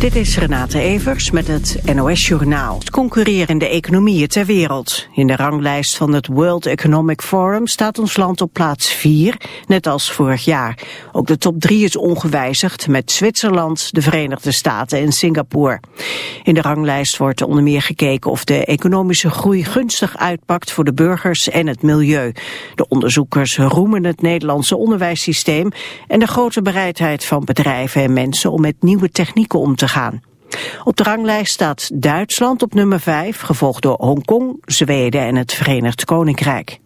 Dit is Renate Evers met het NOS Journaal. Concurrerende economieën ter wereld. In de ranglijst van het World Economic Forum staat ons land op plaats 4, net als vorig jaar. Ook de top 3 is ongewijzigd met Zwitserland, de Verenigde Staten en Singapore. In de ranglijst wordt onder meer gekeken of de economische groei gunstig uitpakt voor de burgers en het milieu. De onderzoekers roemen het Nederlandse onderwijssysteem en de grote bereidheid van bedrijven en mensen om met nieuwe technieken om te gaan. Op de ranglijst staat Duitsland op nummer 5, gevolgd door Hongkong, Zweden en het Verenigd Koninkrijk.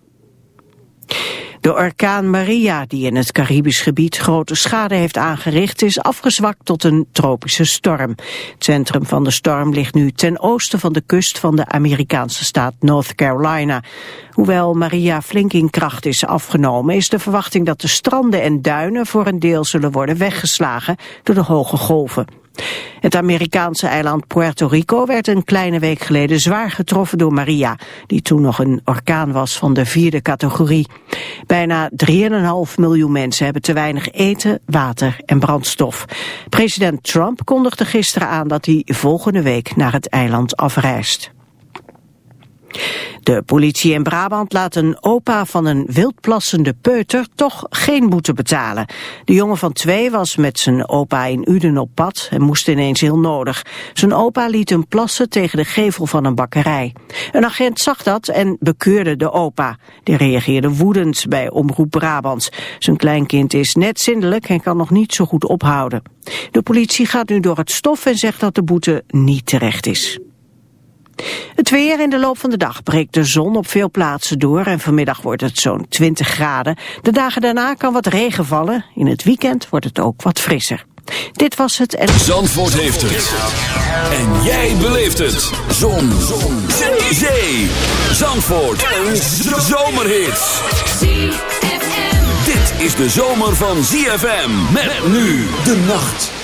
De orkaan Maria, die in het Caribisch gebied grote schade heeft aangericht, is afgezwakt tot een tropische storm. Het centrum van de storm ligt nu ten oosten van de kust van de Amerikaanse staat North Carolina. Hoewel Maria flink in kracht is afgenomen, is de verwachting dat de stranden en duinen voor een deel zullen worden weggeslagen door de hoge golven. Het Amerikaanse eiland Puerto Rico werd een kleine week geleden zwaar getroffen door Maria, die toen nog een orkaan was van de vierde categorie. Bijna 3,5 miljoen mensen hebben te weinig eten, water en brandstof. President Trump kondigde gisteren aan dat hij volgende week naar het eiland afreist. De politie in Brabant laat een opa van een wildplassende peuter toch geen boete betalen. De jongen van twee was met zijn opa in Uden op pad en moest ineens heel nodig. Zijn opa liet hem plassen tegen de gevel van een bakkerij. Een agent zag dat en bekeurde de opa. Die reageerde woedend bij Omroep Brabant. Zijn kleinkind is net zindelijk en kan nog niet zo goed ophouden. De politie gaat nu door het stof en zegt dat de boete niet terecht is. Het weer in de loop van de dag breekt de zon op veel plaatsen door en vanmiddag wordt het zo'n 20 graden. De dagen daarna kan wat regen vallen. In het weekend wordt het ook wat frisser. Dit was het en... Zandvoort heeft het. En jij beleeft het. Zon. zon. Zee. Zee. Zandvoort. Een zomerhit. Dit is de zomer van ZFM. Met nu de nacht.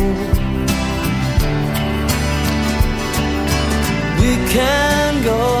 Can go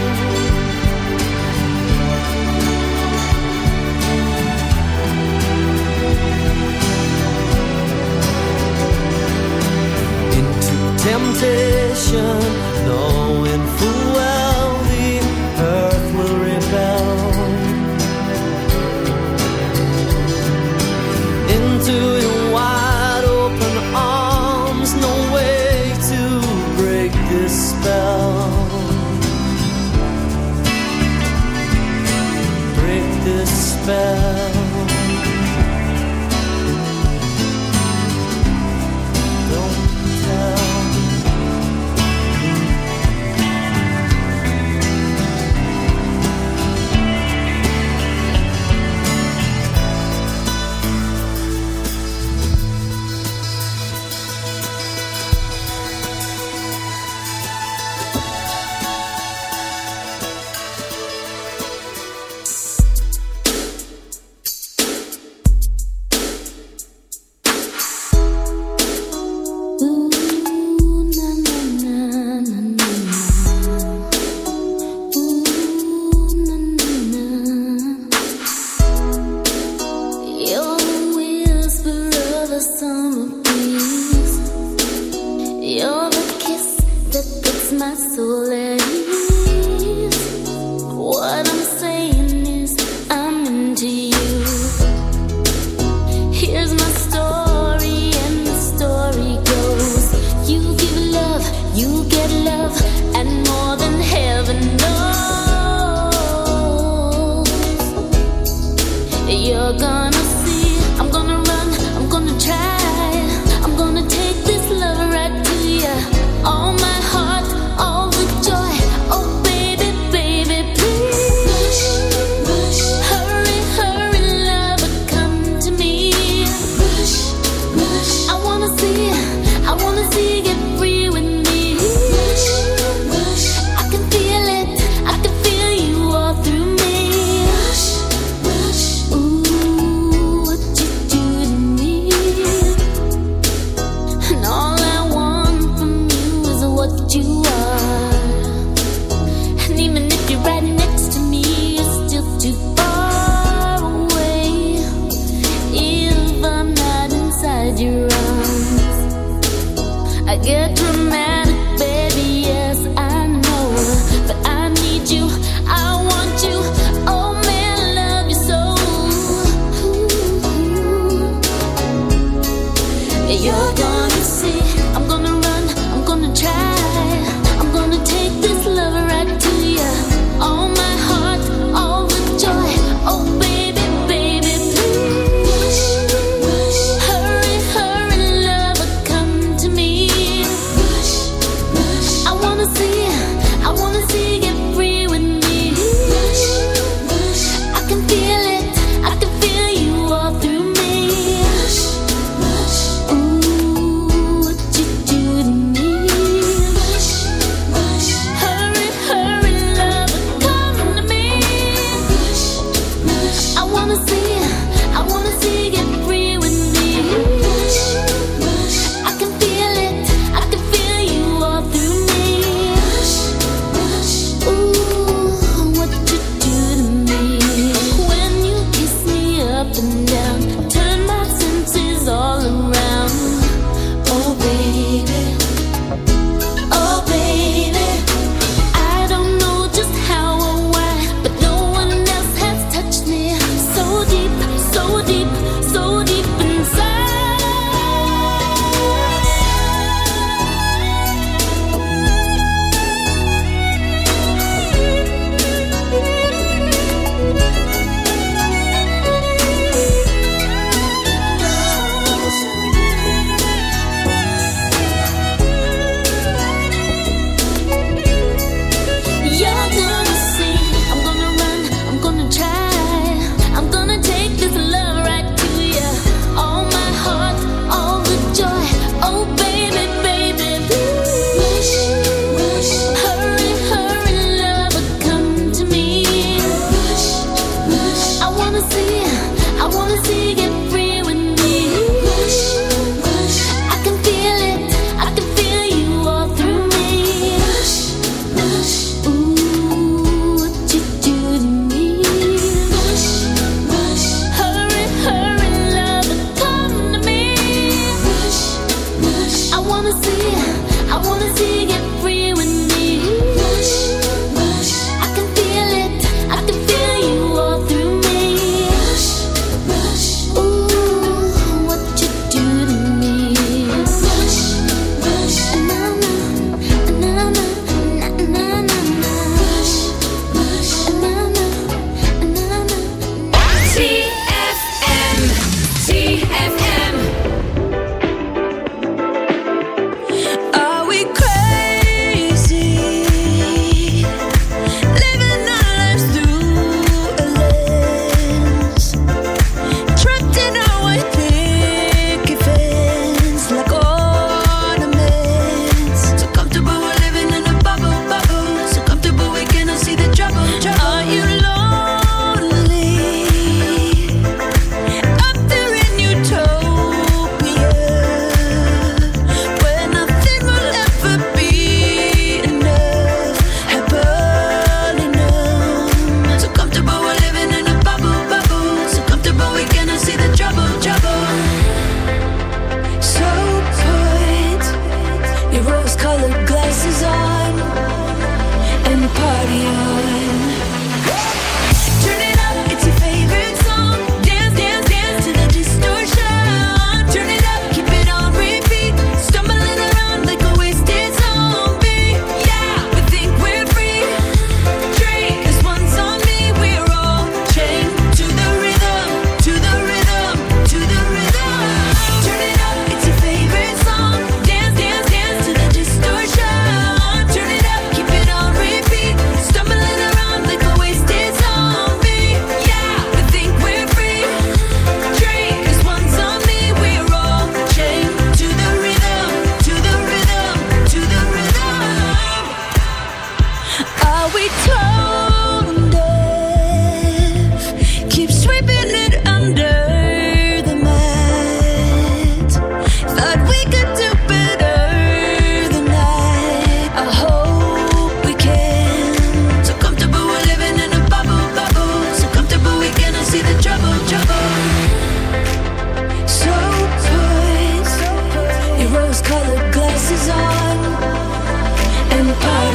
Temptation, knowing full well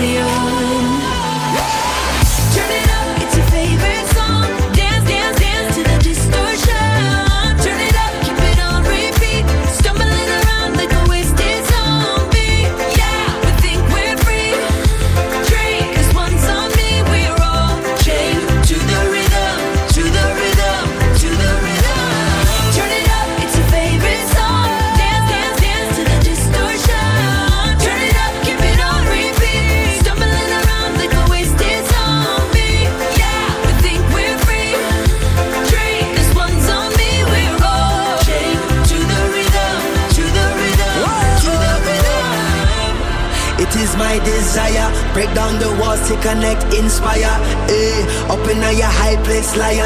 You. Liar.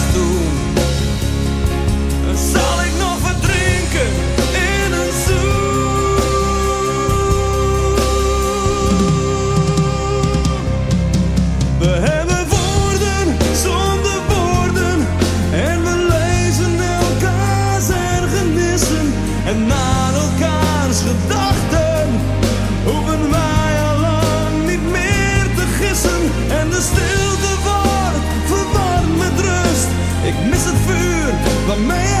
man.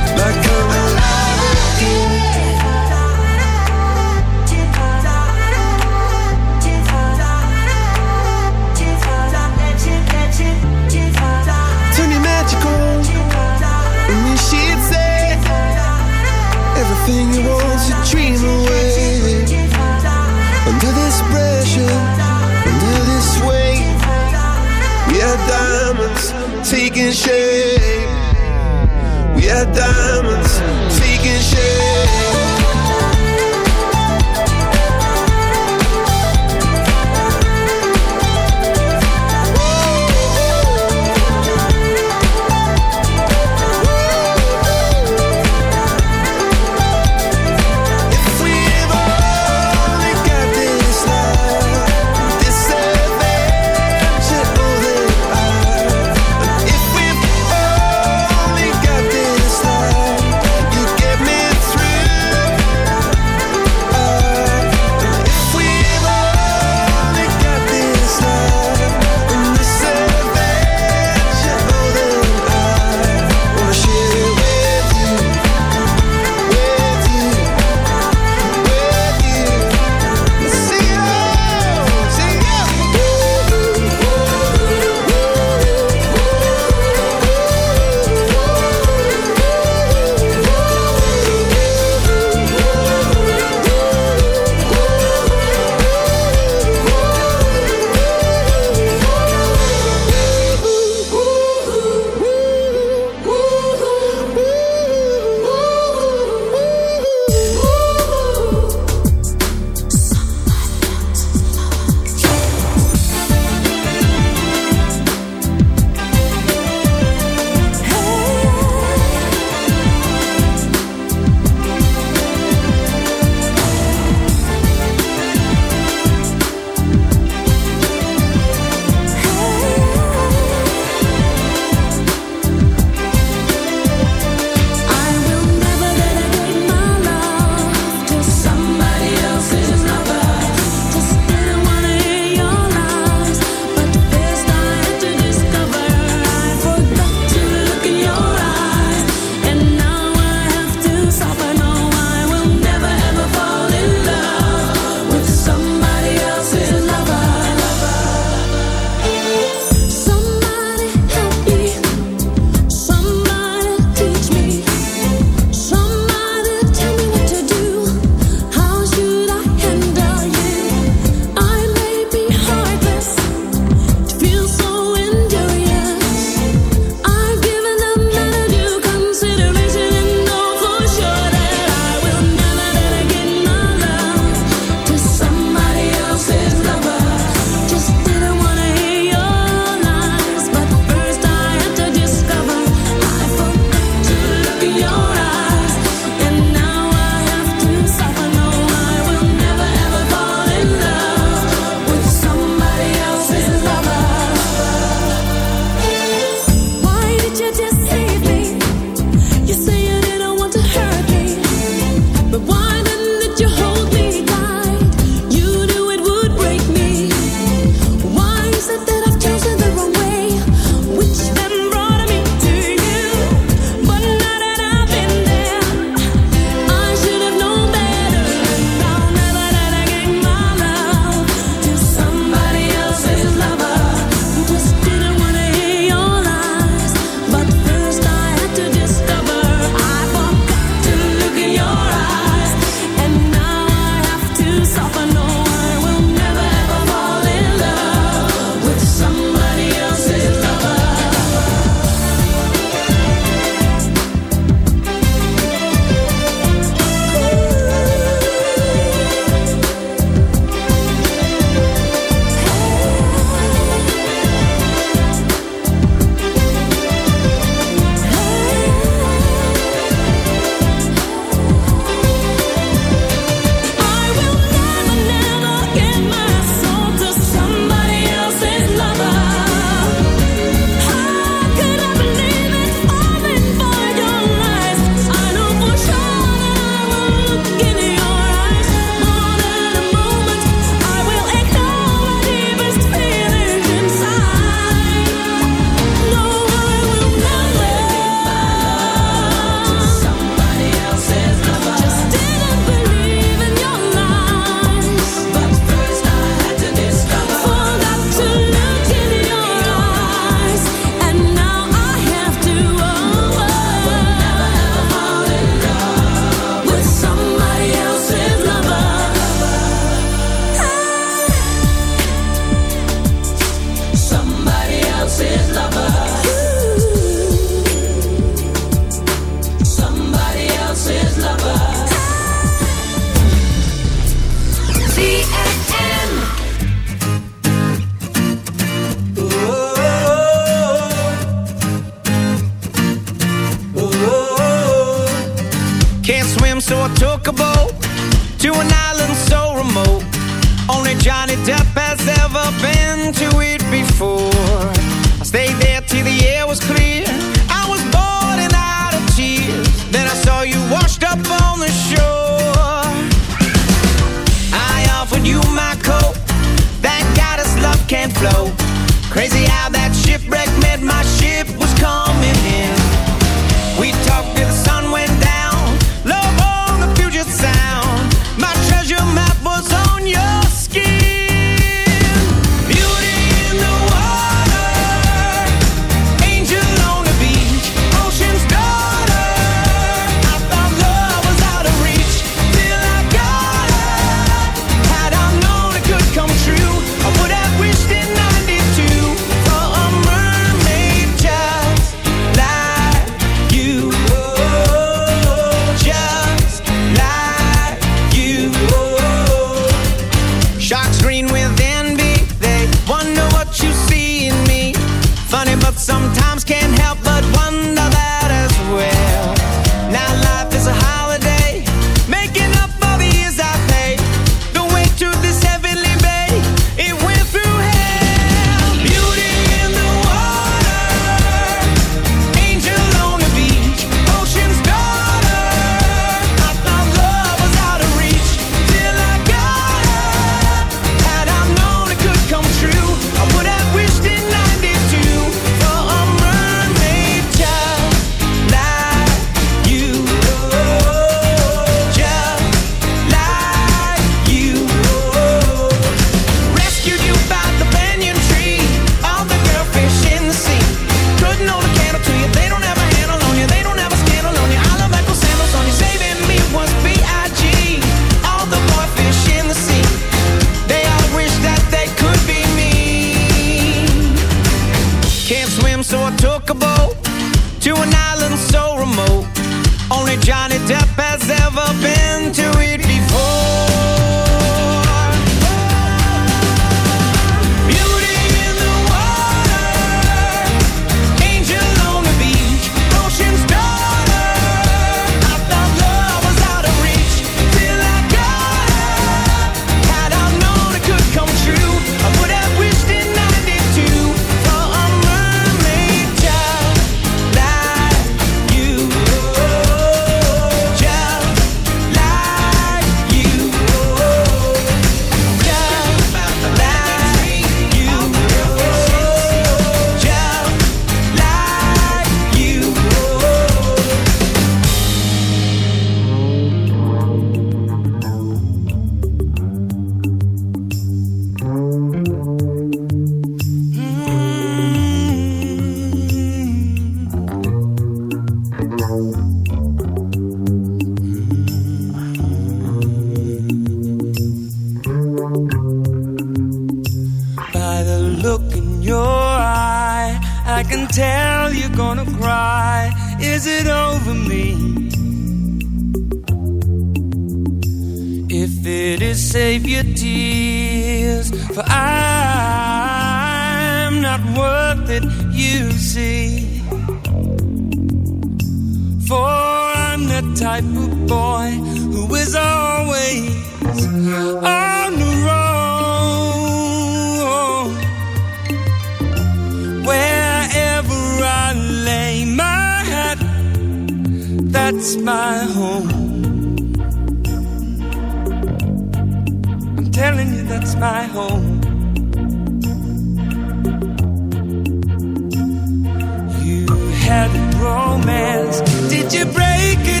You break it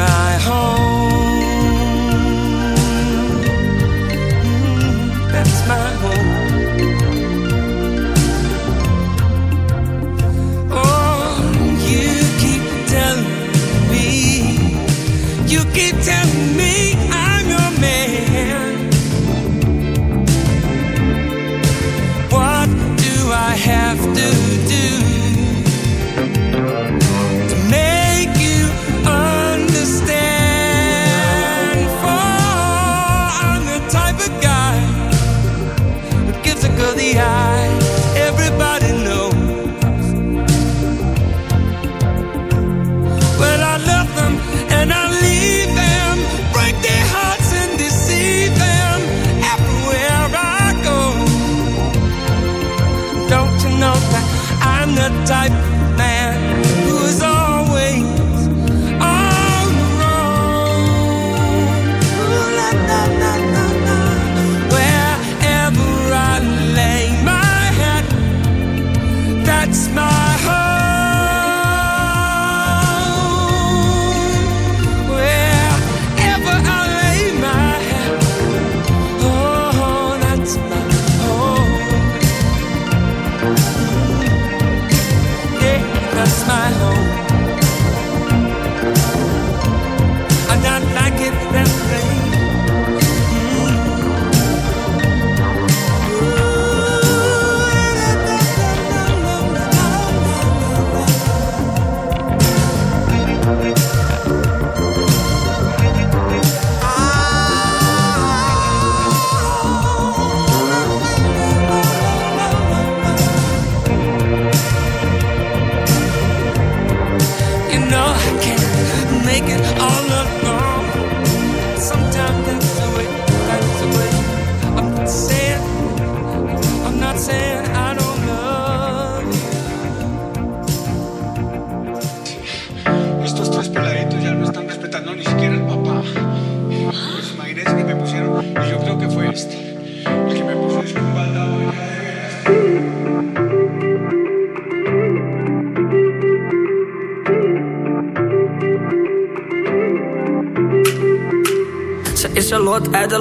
my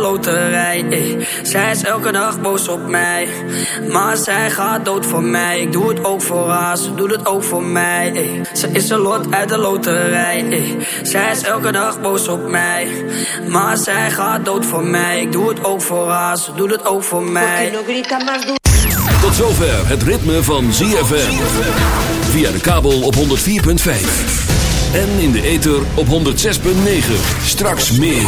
loterij. Ey. Zij is elke dag boos op mij. Maar zij gaat dood voor mij. Ik doe het ook voor haar, ze doet het ook voor mij. Ey. Ze is een lot uit de loterij. Ey. Zij is elke dag boos op mij. Maar zij gaat dood voor mij. Ik doe het ook voor haar, ze doet het ook voor mij. Tot zover het ritme van ZFM. Via de kabel op 104.5. En in de ether op 106.9. Straks meer.